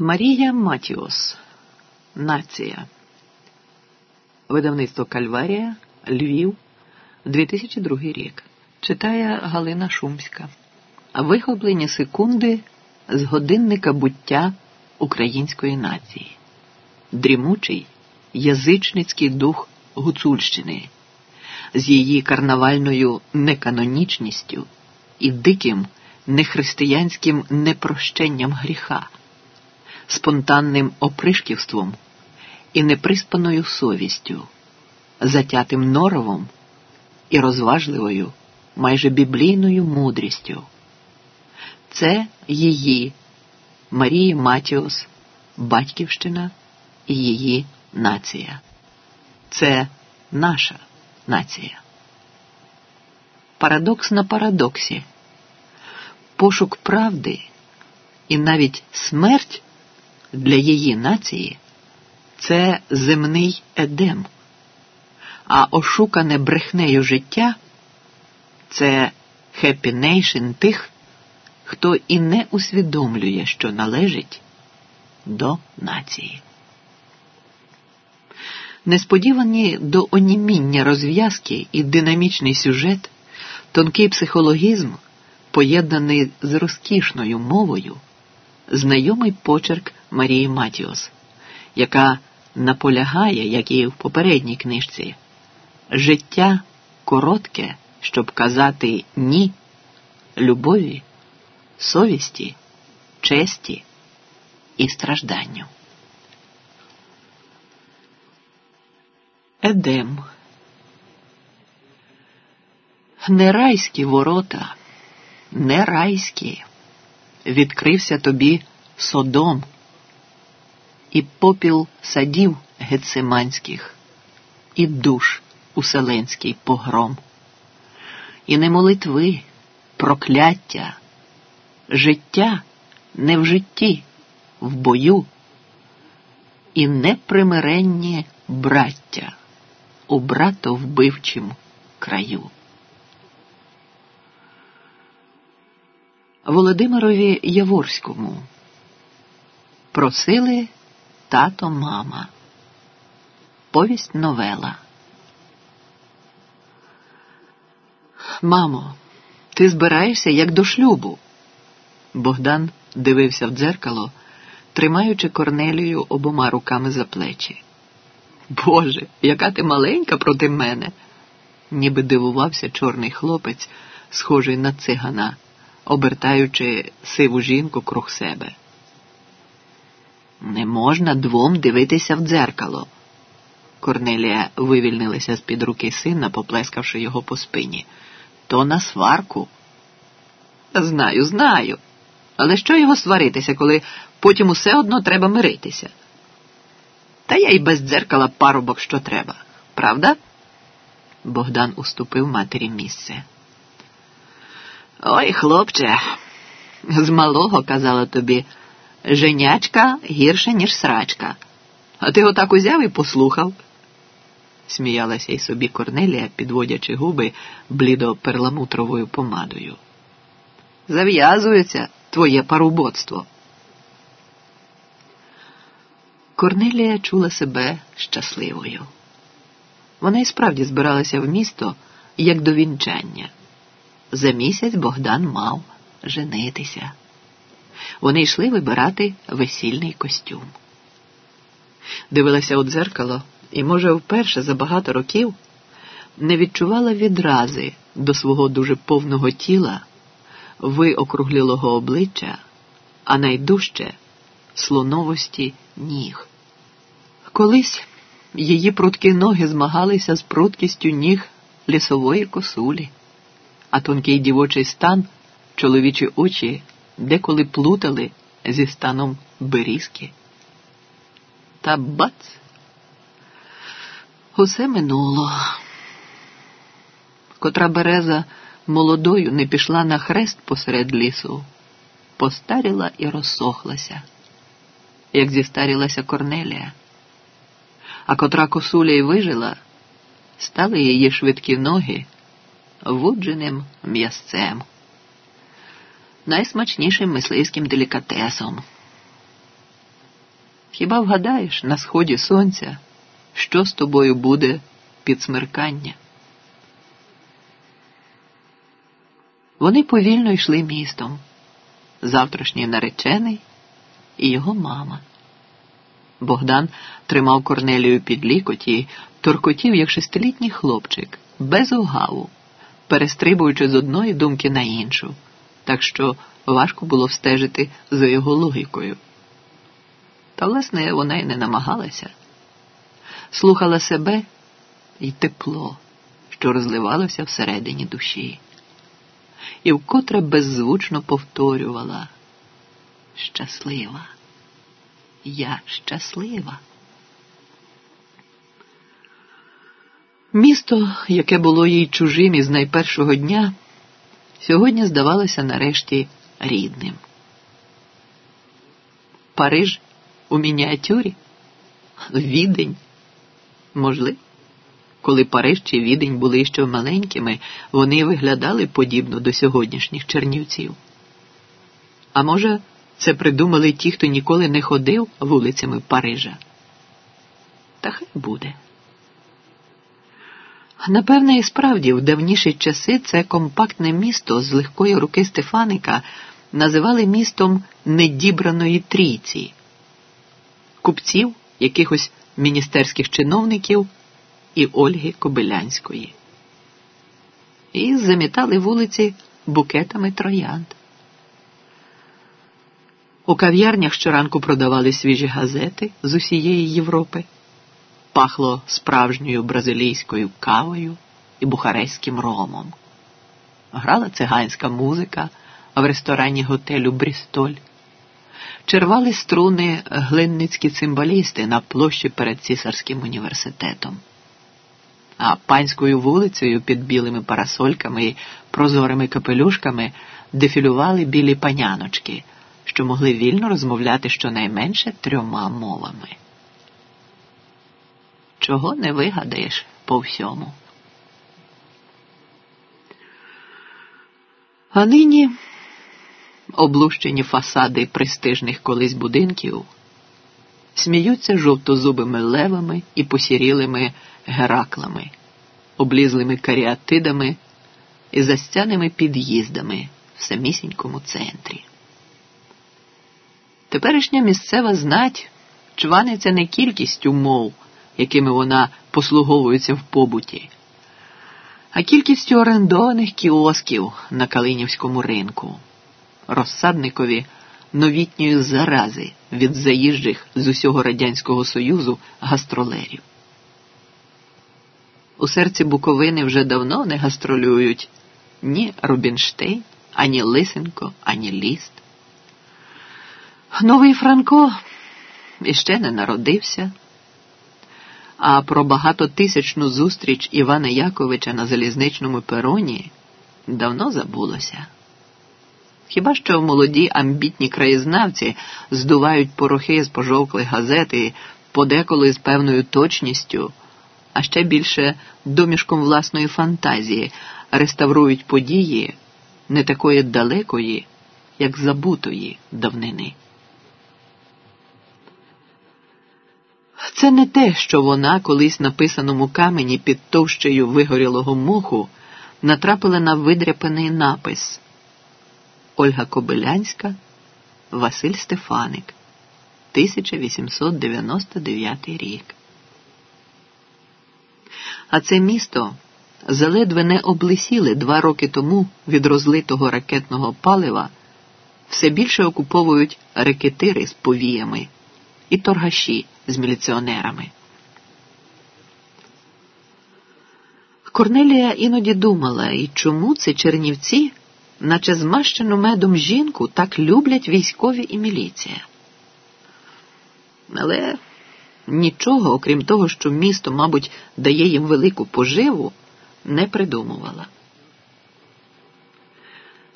Марія Матіос. Нація. Видавництво Кальварія. Львів. 2002 рік. Читає Галина Шумська. Вихоплені секунди з годинника буття української нації. Дрімучий язичницький дух Гуцульщини з її карнавальною неканонічністю і диким нехристиянським непрощенням гріха спонтанним опришківством і неприспаною совістю, затятим норовом і розважливою, майже біблійною мудрістю. Це її Марії Матіос, Батьківщина і її нація. Це наша нація. Парадокс на парадоксі. Пошук правди і навіть смерть для її нації це земний едем, а ошукане брехнею життя це happy nation тих, хто і не усвідомлює, що належить до нації. Несподівані до оніміння розв'язки і динамічний сюжет, тонкий психологізм, поєднаний з розкішною мовою знайомий почерк Марії Матіос, яка наполягає, як і в попередній книжці, життя коротке, щоб казати ні любові, совісті, честі і стражданню. Едем. Не райські ворота, не райські відкрився тобі содом і попіл садів гециманських, і душ уселенський погром, і не молитви, прокляття, життя не в житті, в бою, і непримиренні браття у братовбивчим краю. Володимирові Яворському. Просили тато мама. Повість новела. Мамо, ти збираєшся як до шлюбу. Богдан дивився в дзеркало, тримаючи Корнелію обома руками за плечі. Боже, яка ти маленька проти мене, ніби дивувався чорний хлопець, схожий на цигана обертаючи сиву жінку круг себе. Не можна двом дивитися в дзеркало. Корнелія вивільнилася з під руки сина, поплескавши його по спині. То на сварку. Знаю, знаю. Але що його сваритися, коли потім усе одно треба миритися? Та я й без дзеркала парубок що треба, правда? Богдан уступив матері місце. Ой, хлопче, з малого казала тобі, женячка гірше, ніж срачка. А ти отак узяв і послухав. Сміялася й собі Корнелія, підводячи губи блідо перламутровою помадою. Зав'язується твоє парубоцтво. Корнелія чула себе щасливою. Вона і справді збиралася в місто як до вінчання. За місяць Богдан мав женитися. Вони йшли вибирати весільний костюм. Дивилася у дзеркало і, може, вперше за багато років не відчувала відрази до свого дуже повного тіла, виокруглілого обличчя, а найдужче слоновості ніг. Колись її прудкі ноги змагалися з прудкістю ніг лісової косулі а тонкий дівочий стан, чоловічі очі деколи плутали зі станом берізки. Та бац! Усе минуло. Котра береза молодою не пішла на хрест посеред лісу, постаріла і розсохлася, як зістарілася Корнелія, а котра косуля й вижила, стали її швидкі ноги вудженим м'ясцем, найсмачнішим мисливським делікатесом. Хіба вгадаєш на сході сонця, що з тобою буде під смеркання? Вони повільно йшли містом, завтрашній наречений і його мама. Богдан тримав Корнелію під лікоть і торкотів, як шестилітній хлопчик, без угаву, перестрибуючи з одної думки на іншу, так що важко було встежити за його логікою. Та, власне, вона й не намагалася, слухала себе і тепло, що розливалося всередині душі, і вкотре беззвучно повторювала. Щаслива, я щаслива. Місто, яке було їй чужим із найпершого дня, сьогодні здавалося нарешті рідним. Париж у мініатюрі? Відень? Можливо. Коли Париж чи Відень були ще маленькими, вони виглядали подібно до сьогоднішніх чернівців. А може, це придумали ті, хто ніколи не ходив вулицями Парижа? Та хай буде. Напевне, і справді, в давніші часи це компактне місто з легкої руки Стефаника називали містом недібраної трійці, купців, якихось міністерських чиновників і Ольги Кобилянської. І замітали вулиці букетами троянд. У кав'ярнях щоранку продавали свіжі газети з усієї Європи пахло справжньою бразилійською кавою і бухарестським ромом. Грала циганська музика в ресторані готелю Брістоль. Червали струни глинницькі цимбалісти на площі перед цісарським університетом. А панською вулицею під білими парасольками і прозорими капелюшками дефілювали білі паняночки, що могли вільно розмовляти щонайменше трьома мовами чого не вигадаєш по всьому. А нині облущені фасади престижних колись будинків сміються жовтозубими левами і посірілими гераклами, облізлими каріатидами і застяними під'їздами в самісінькому центрі. Теперішня місцева знать чваниться не кількістю мов якими вона послуговується в побуті, а кількістю орендованих кіосків на Калинівському ринку, розсадникові новітньої зарази від заїжджих з усього Радянського Союзу гастролерів. У серці Буковини вже давно не гастролюють ні Рубінштейн, ані Лисенко, ані Ліст. Новий Франко іще не народився а про багатотисячну зустріч Івана Яковича на залізничному пероні давно забулося. Хіба що молоді амбітні краєзнавці здувають порохи з пожовклих газет і подеколи з певною точністю, а ще більше домішком власної фантазії реставрують події не такої далекої, як забутої давнини. Це не те, що вона колись написаному камені під товщею вигорілого моху натрапила на видряпаний напис Ольга Кобилянська, Василь Стефаник, 1899 рік. А це місто заледве не облисіли два роки тому від розлитого ракетного палива, все більше окуповують рекетири з повіями і торгаші з міліціонерами. Корнелія іноді думала, і чому це чернівці, наче змащену медом жінку, так люблять військові і міліція. Але нічого, окрім того, що місто, мабуть, дає їм велику поживу, не придумувала.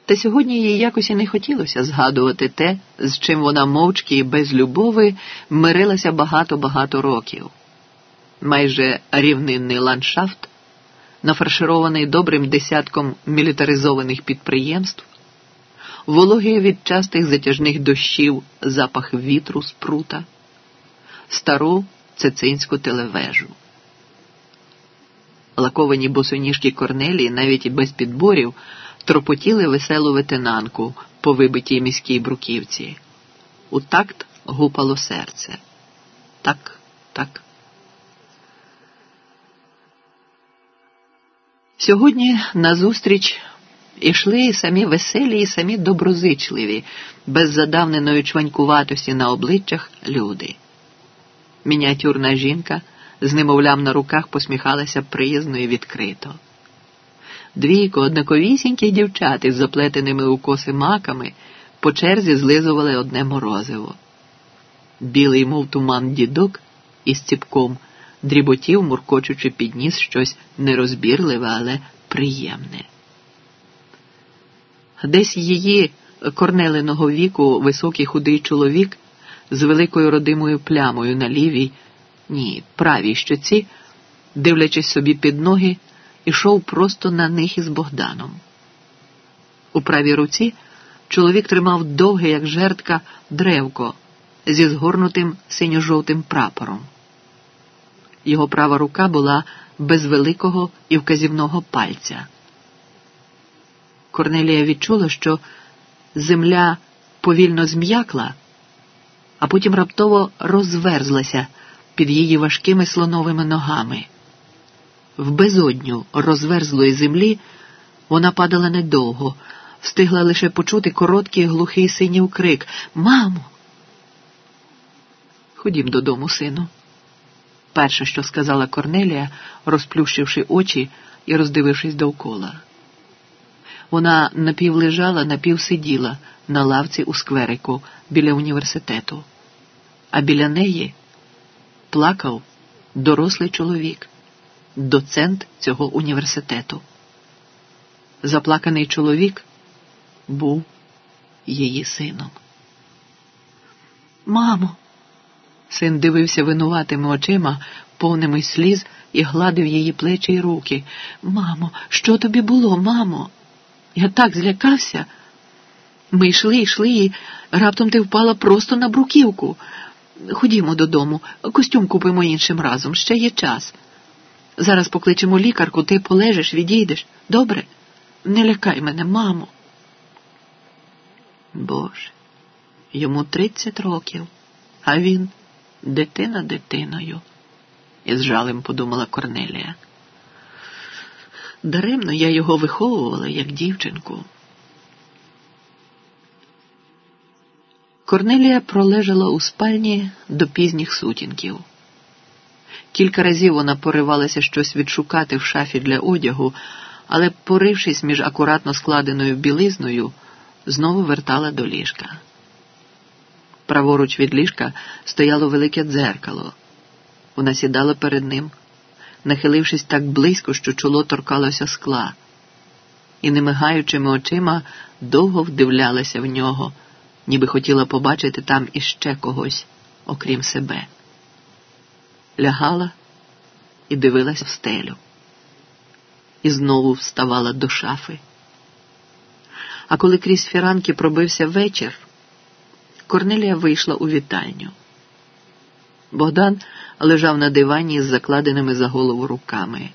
Та сьогодні їй якось і не хотілося згадувати те, з чим вона мовчки і без любови мирилася багато-багато років. Майже рівнинний ландшафт, нафарширований добрим десятком мілітаризованих підприємств, вологий від частих затяжних дощів запах вітру з прута, стару цицинську телевежу. Лаковані босоніжки Корнелії навіть і без підборів тропотіли веселу ветенанку по вибитій міській бруківці. У такт гупало серце. Так, так. Сьогодні назустріч ішли і самі веселі, і самі доброзичливі, без задавненої чванькуватості на обличчях люди. Мініатюрна жінка з немовлям на руках посміхалася приязно і відкрито. Двійко однаковісіньких дівчат із заплетеними у коси маками по черзі злизували одне морозиво. Білий, мов туман дідок із ціпком дріботів, муркочучи підніс щось нерозбірливе, але приємне. Десь її корнеленого віку високий худий чоловік з великою родимою плямою на лівій, ні, правій щоці, дивлячись собі під ноги, ішов просто на них із Богданом. У правій руці чоловік тримав довге, як жертка, древко зі згорнутим синьо-жовтим прапором. Його права рука була без великого і вказівного пальця. Корнелія відчула, що земля повільно зм'якла, а потім раптово розверзлася під її важкими слоновими ногами. В безодню розверзлої землі вона падала недовго, встигла лише почути короткий глухий синів крик Мамо! Ходім додому, сину. Перше, що сказала Корнелія, розплющивши очі і роздивившись довкола. Вона напівлежала, напівсиділа на лавці у скверику біля університету, а біля неї плакав дорослий чоловік, доцент цього університету. Заплаканий чоловік був її сином. Мамо. Син дивився винуватими очима, повними сліз, і гладив її плечі й руки. Мамо, що тобі було, мамо? Я так злякався. Ми йшли, йшли, і раптом ти впала просто на бруківку. Ходімо додому, костюм купимо іншим разом, ще є час. Зараз покличемо лікарку, ти полежиш, відійдеш. Добре? Не лякай мене, мамо. Боже, йому тридцять років, а він дитина дитиною, із жалем подумала Корнелія. Даремно я його виховувала як дівчинку. Корнелія пролежала у спальні до пізніх сутінків. Кілька разів вона поривалася щось відшукати в шафі для одягу, але, порившись між акуратно складеною білизною, знову вертала до ліжка. Праворуч від ліжка стояло велике дзеркало. Вона сідала перед ним, нахилившись так близько, що чоло торкалося скла, і, не мигаючими очима, довго вдивлялася в нього, ніби хотіла побачити там іще когось, окрім себе. Лягала і дивилась в стелю. І знову вставала до шафи. А коли крізь фіранки пробився вечір, Корнелія вийшла у вітальню. Богдан лежав на дивані з закладеними за голову руками.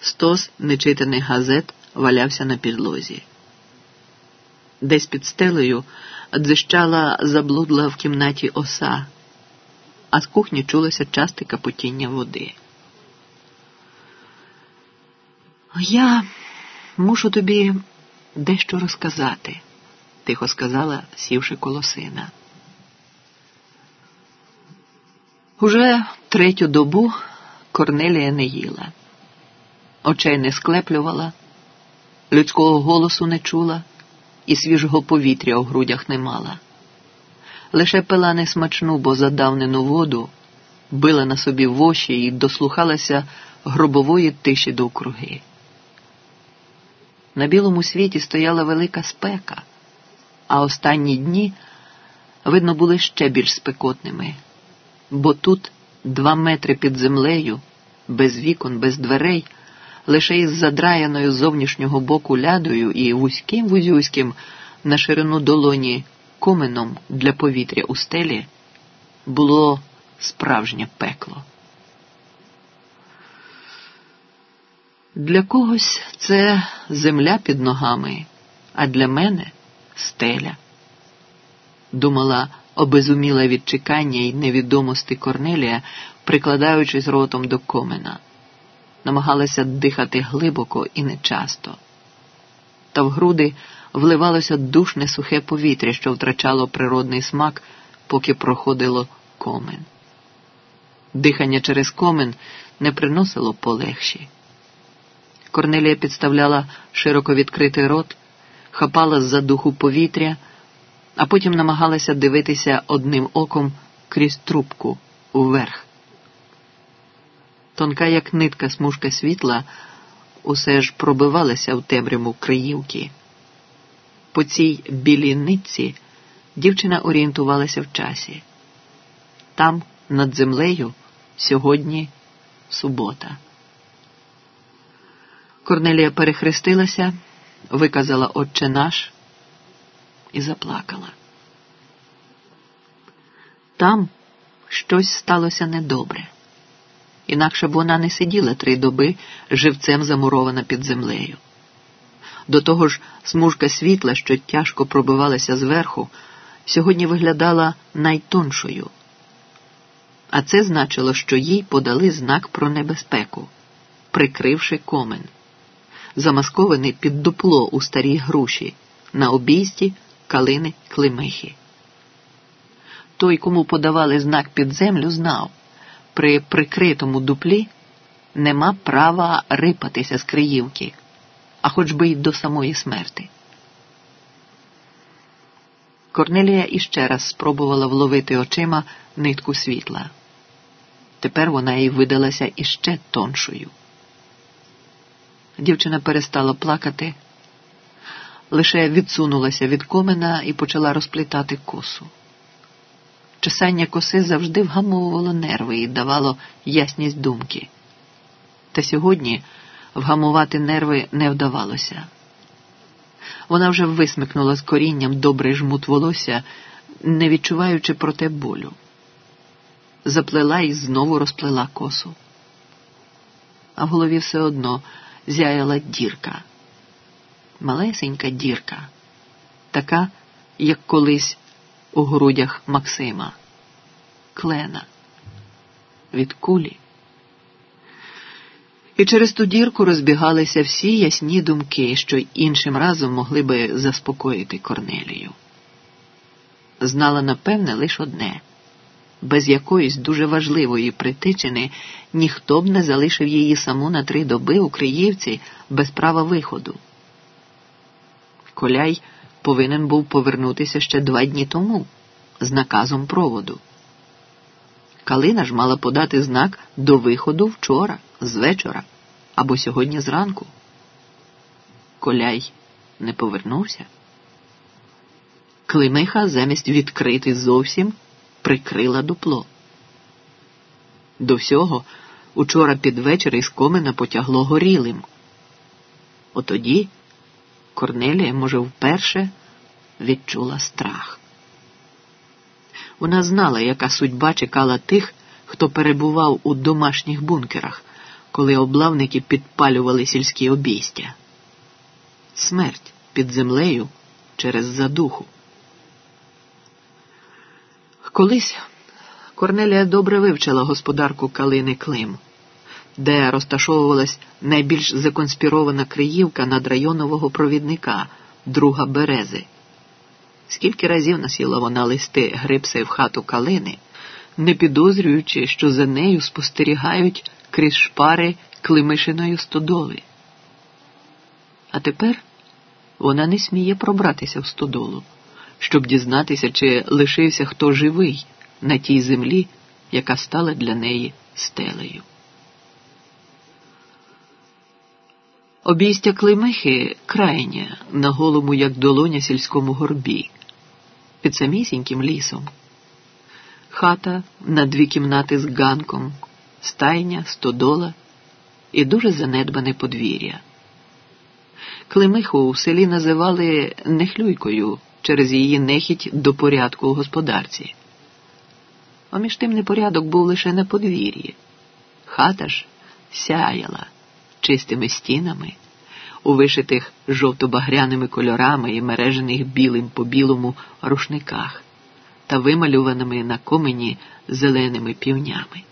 Стос нечитаних газет валявся на підлозі. Десь під стелею дзищала заблудла в кімнаті оса, а з кухні чулося часте капотіння води. Я мушу тобі дещо розказати тихо сказала, сівши коло сина. Уже третю добу Корнелія не їла, очей не склеплювала, людського голосу не чула і свіжого повітря у грудях не мала. Лише пила несмачну, бо задавнену воду, била на собі воші і дослухалася гробової тиші довкруги. На білому світі стояла велика спека а останні дні, видно, були ще більш спекотними, бо тут два метри під землею, без вікон, без дверей, лише із задраяною зовнішнього боку лядою і вузьким вузюським на ширину долоні коменом для повітря у стелі, було справжнє пекло. Для когось це земля під ногами, а для мене стеля. Думала, обезуміла від чекання й невідомості Корнелія, прикладаючись ротом до комина. Намагалася дихати глибоко і нечасто. Та в груди вливалося душне сухе повітря, що втрачало природний смак, поки проходило комен. Дихання через комен не приносило полегші. Корнелія підставляла широко відкритий рот, хапала з-за духу повітря, а потім намагалася дивитися одним оком крізь трубку уверх. Тонка, як нитка смужка світла, усе ж пробивалася в темряву Криївки. По цій білій дівчина орієнтувалася в часі. Там, над землею, сьогодні субота. Корнелія перехрестилася, виказала Отче наш і заплакала. Там щось сталося недобре, інакше б вона не сиділа три доби живцем замурована під землею. До того ж, смужка світла, що тяжко пробивалася зверху, сьогодні виглядала найтоншою. А це значило, що їй подали знак про небезпеку, прикривши комен замаскований під дупло у старій груші, на обійсті калини климихи. Той, кому подавали знак під землю, знав при прикритому дуплі нема права рипатися з Криївки, а хоч би й до самої смерти. Корнелія іще раз спробувала вловити очима нитку світла. Тепер вона їй видалася іще тоншою. Дівчина перестала плакати, лише відсунулася від комина і почала розплітати косу. Чесання коси завжди вгамовувало нерви і давало ясність думки. Та сьогодні вгамувати нерви не вдавалося. Вона вже висмикнула з корінням добрий жмут волосся, не відчуваючи проте болю. Заплела і знову розплела косу. А в голові все одно зяяла дірка, малесенька дірка, така, як колись у грудях Максима, клена від кулі. І через ту дірку розбігалися всі ясні думки, що іншим разом могли би заспокоїти Корнелію. Знала напевне лише одне без якоїсь дуже важливої притичини ніхто б не залишив її саму на три доби у Криївці без права виходу. Коляй повинен був повернутися ще два дні тому з наказом проводу. Калина ж мала подати знак до виходу вчора, з вечора або сьогодні зранку. Коляй не повернувся. Климиха замість відкрити зовсім прикрила дупло. До всього учора під вечір із комина потягло горілим. Отоді Корнелія, може, вперше відчула страх. Вона знала, яка судьба чекала тих, хто перебував у домашніх бункерах, коли облавники підпалювали сільські обійстя. Смерть під землею через задуху. Колись Корнелія добре вивчила господарку Калини Клим, де розташовувалась найбільш законспірована Криївка надрайонового провідника, друга Берези. Скільки разів насіла вона листи грипси в хату Калини, не підозрюючи, що за нею спостерігають крізь шпари Климишиної стодоли. А тепер вона не сміє пробратися в стодолу щоб дізнатися, чи лишився хто живий на тій землі, яка стала для неї стелею. Обійстя климихи крайнє на голому, як долоня сільському горбі, під самісіньким лісом. Хата на дві кімнати з ганком, стайня, стодола і дуже занедбане подвір'я. Климиху у селі називали нехлюйкою через її нехідь до порядку у господарці. А між тим непорядок був лише на подвір'ї. Хата ж сяяла чистими стінами, у вишитих жовто-багряними кольорами і мережених білим по білому рушниках та вималюваними на комені зеленими півнями.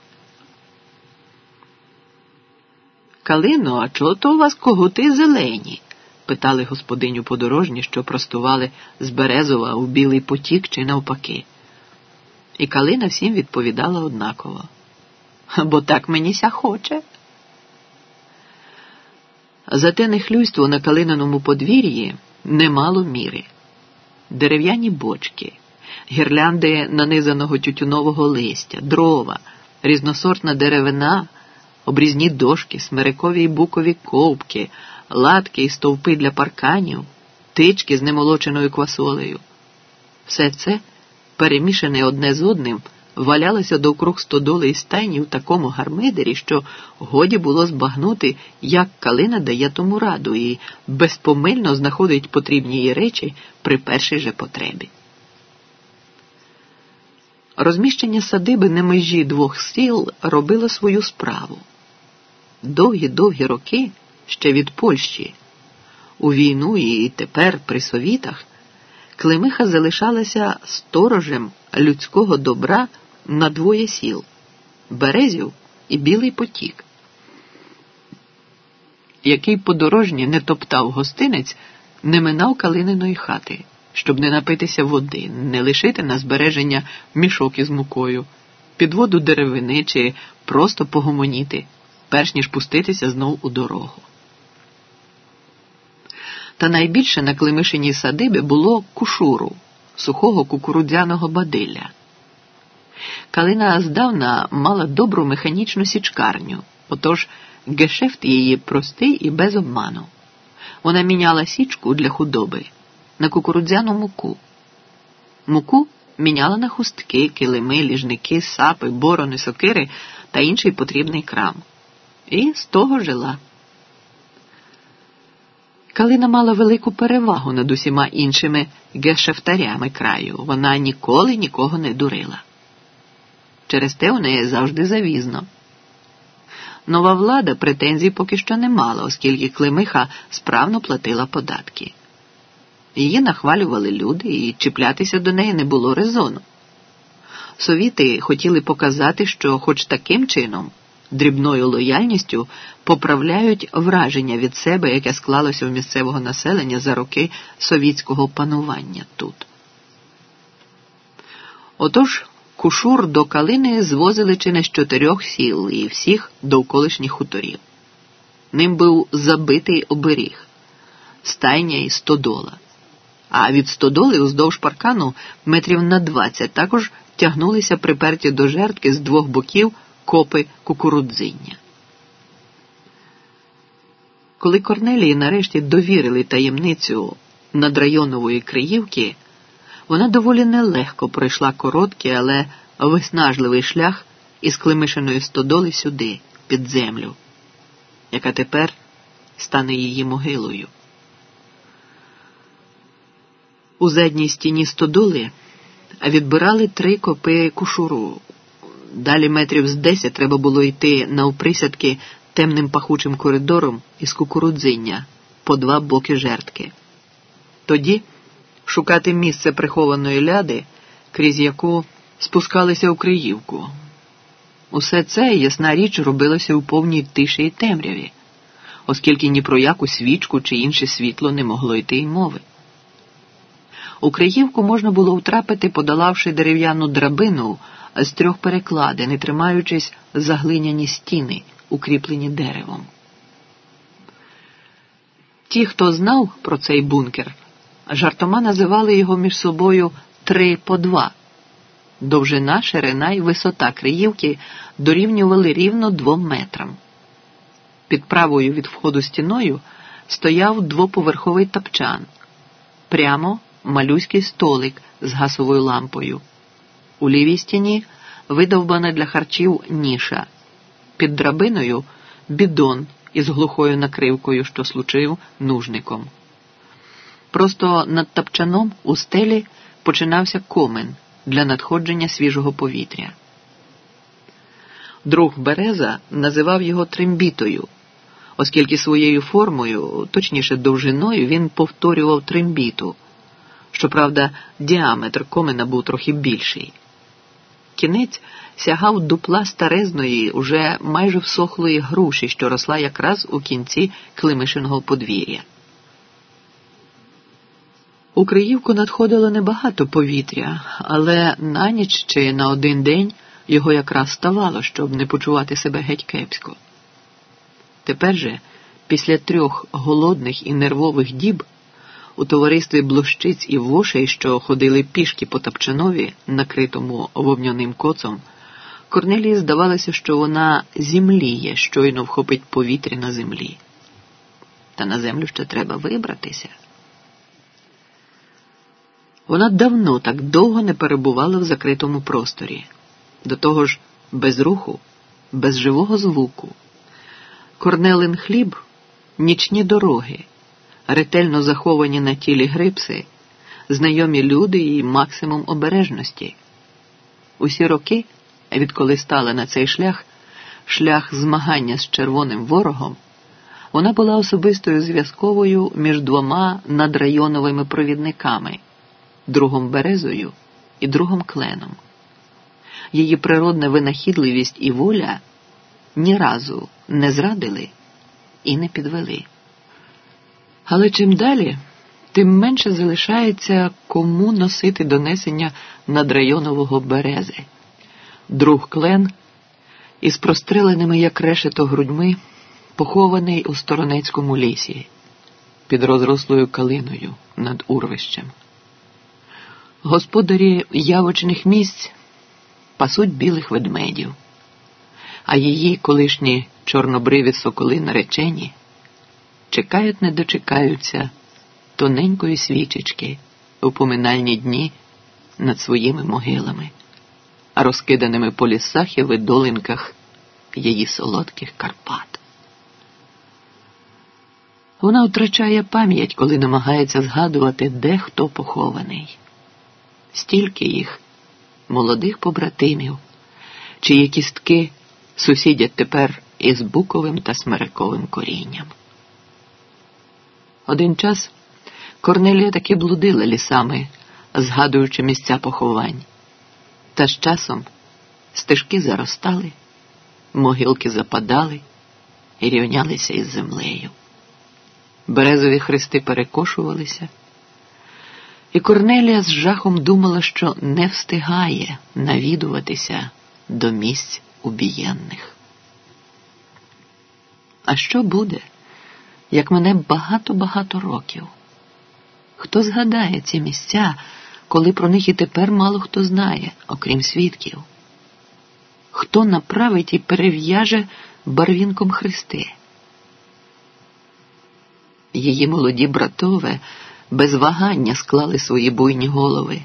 Калино, а чого то у вас когути зелені? питали господиню подорожні, що простували з Березова у білий потік чи навпаки. І Калина всім відповідала однаково. Бо так мені ся хоче. Зате нехлюйство на калининому подвір'ї немало міри. Дерев'яні бочки, гірлянди нанизаного тютюнового листя, дрова, різносортна деревина, обрізні дошки, смирикові й букові ковбки, латки і стовпи для парканів, тички з немолоченою квасолею. Все це, перемішане одне з одним, валялося довкруг стодоли і стайні в такому гармидері, що годі було збагнути, як калина дає тому раду і безпомильно знаходить потрібні їй речі при першій же потребі. Розміщення садиби на межі двох сіл робило свою справу. Довгі-довгі роки ще від Польщі. У війну і тепер при совітах Климиха залишалася сторожем людського добра на двоє сіл Березів і Білий Потік. Який подорожній не топтав гостинець, не минав калининої хати, щоб не напитися води, не лишити на збереження мішок із мукою, підводу деревини чи просто погомоніти, перш ніж пуститися знов у дорогу. Та найбільше на Климишиній садибі було кушуру, сухого кукурудзяного бадилля. Калина здавна мала добру механічну січкарню, отож гешефт її простий і без обману. Вона міняла січку для худоби на кукурудзяну муку. Муку міняла на хустки, килими, ліжники, сапи, борони, сокири та інший потрібний крам. І з того жила. Калина мала велику перевагу над усіма іншими гешефтарями краю. Вона ніколи нікого не дурила. Через те у неї завжди завізно. Нова влада претензій поки що не мала, оскільки Климиха справно платила податки. Її нахвалювали люди, і чіплятися до неї не було резону. Совіти хотіли показати, що, хоч таким чином, дрібною лояльністю поправляють враження від себе, яке склалося у місцевого населення за роки совітського панування тут. Отож, кушур до калини звозили чи не з чотирьох сіл і всіх довколишніх хуторів. Ним був забитий оберіг, стайня і стодола. А від стодоли уздовж паркану метрів на двадцять також тягнулися приперті до жертки з двох боків копи кукурудзиння. Коли Корнелії нарешті довірили таємницю надрайонової Криївки, вона доволі нелегко пройшла короткий, але виснажливий шлях із Климишиної стодоли сюди, під землю, яка тепер стане її могилою. У задній стіні стодоли відбирали три копи кушуру. Далі метрів з десять треба було йти навприсядки темним пахучим коридором із кукурудзиння по два боки жертки. Тоді шукати місце прихованої ляди, крізь яку спускалися у Криївку. Усе це, ясна річ, робилося у повній тиші і темряві, оскільки ні про яку свічку чи інше світло не могло йти й мови. У Криївку можна було втрапити, подолавши дерев'яну драбину з трьох перекладин і тримаючись за глиняні стіни, укріплені деревом. Ті, хто знав про цей бункер, жартома називали його між собою три по два. Довжина, ширина і висота Криївки дорівнювали рівно двом метрам. Під правою від входу стіною стояв двоповерховий тапчан. Прямо малюський столик з гасовою лампою. У лівій стіні видовбана для харчів ніша. Під драбиною бідон із глухою накривкою, що случив нужником. Просто над тапчаном у стелі починався комен для надходження свіжого повітря. Друг Береза називав його трембітою, оскільки своєю формою, точніше довжиною, він повторював трембіту. Щоправда, діаметр комина був трохи більший. Кінець сягав дупла старезної, уже майже всохлої груші, що росла якраз у кінці Климишиного подвір'я. У Криївку надходило небагато повітря, але на ніч чи на один день його якраз ставало, щоб не почувати себе геть кепсько. Тепер же, після трьох голодних і нервових діб, у товаристві блощиць і вошей, що ходили пішки по тапчанові, накритому вовняним коцом, Корнелії здавалося, що вона зімліє, щойно вхопить повітря на землі. Та на землю ще треба вибратися. Вона давно так довго не перебувала в закритому просторі, до того ж, без руху, без живого звуку. Корнелин хліб, нічні дороги, ретельно заховані на тілі грипси, знайомі люди і максимум обережності. Усі роки, відколи стала на цей шлях, шлях змагання з червоним ворогом, вона була особистою зв'язковою між двома надрайоновими провідниками другом Березою і другом Кленом. Її природна винахідливість і воля ні разу не зрадили і не підвели. Але чим далі, тим менше залишається кому носити донесення надрайонового берези. Друг Клен із простреленими як решето грудьми, похований у сторонецькому лісі під розрослою калиною над урвищем. Господарі явочних місць пасуть білих ведмедів, а її колишні чорнобриві соколи наречені чекають, не дочекаються тоненької свічечки у поминальні дні над своїми могилами, розкиданими по лісах і видолинках її солодких Карпат. Вона втрачає пам'ять, коли намагається згадувати, де хто похований стільки їх, молодих побратимів, чиї кістки сусідять тепер із буковим та смерековим корінням. Один час Корнелія таки блудила лісами, згадуючи місця поховань, та з часом стежки заростали, могилки западали і рівнялися із землею. Березові хрести перекошувалися. І Корнелія з жахом думала, що не встигає навідуватися до місць убієнних. А що буде, як мене багато-багато років? Хто згадає ці місця, коли про них і тепер мало хто знає, окрім свідків? Хто направить і перев'яже барвінком хрести? Її молоді братове без вагання склали свої буйні голови,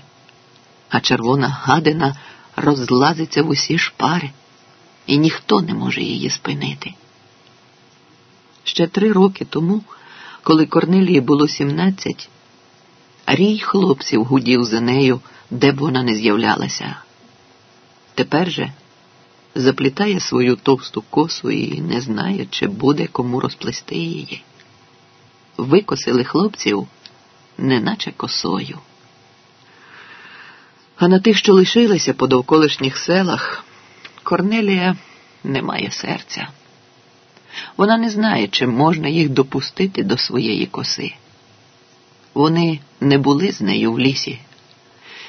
а червона гадина розлазиться в усі шпари, і ніхто не може її спинити. Ще три роки тому, коли Корнелії було сімнадцять, рій хлопців гудів за нею, де б вона не з'являлася. Тепер же заплітає свою товсту косу і не знає, чи буде кому розплести її. Викосили хлопців неначе косою. А на тих, що лишилися по довколишніх селах, Корнелія не має серця. Вона не знає, чи можна їх допустити до своєї коси. Вони не були з нею в лісі,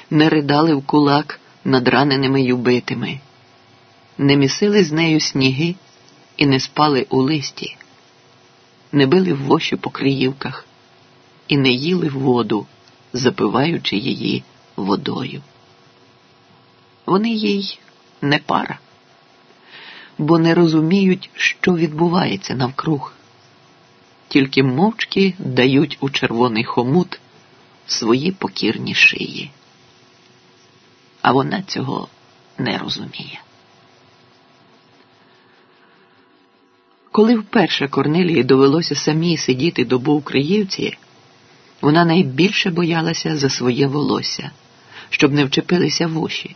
не ридали в кулак над раненими й убитими, не місили з нею сніги і не спали у листі, не били в воші по криївках і не їли воду, запиваючи її водою. Вони їй не пара, бо не розуміють, що відбувається навкруг, тільки мовчки дають у червоний хомут свої покірні шиї. А вона цього не розуміє. Коли вперше Корнелії довелося самій сидіти добу в Криївці, вона найбільше боялася за своє волосся, щоб не вчепилися в уші.